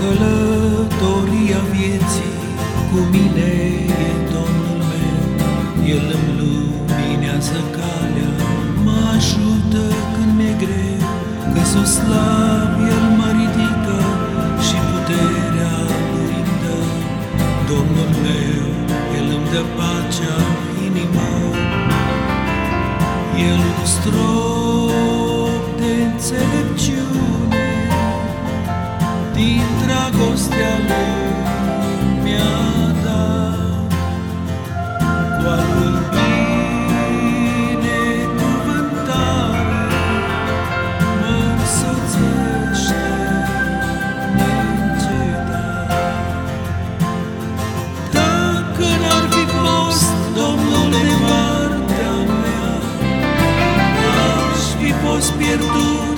Călătoria vieții cu mine e Domnul meu, El îmi luminează calea, mă ajută când mi-e greu, că s-o slab, El mă ridică și puterea lui dă. Domnul meu, El îmi dă pacea inima, El cu strop de înțelepciune, dragostea lui mi-a dat. Cu al lui binecuvântare mă însoțește neîncetat. Dacă n-ar fi fost Domnul de partea mea, aș fi fost pierdut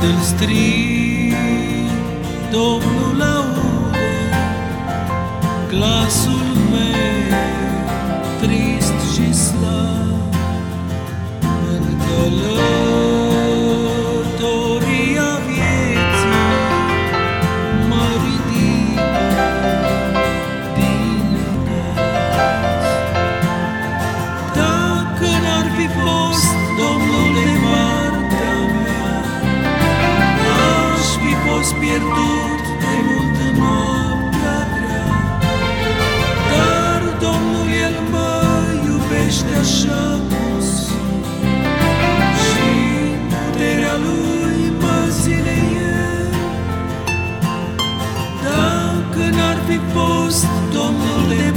Când îl strig, Domnul aude glasul meu trist și slab tomó de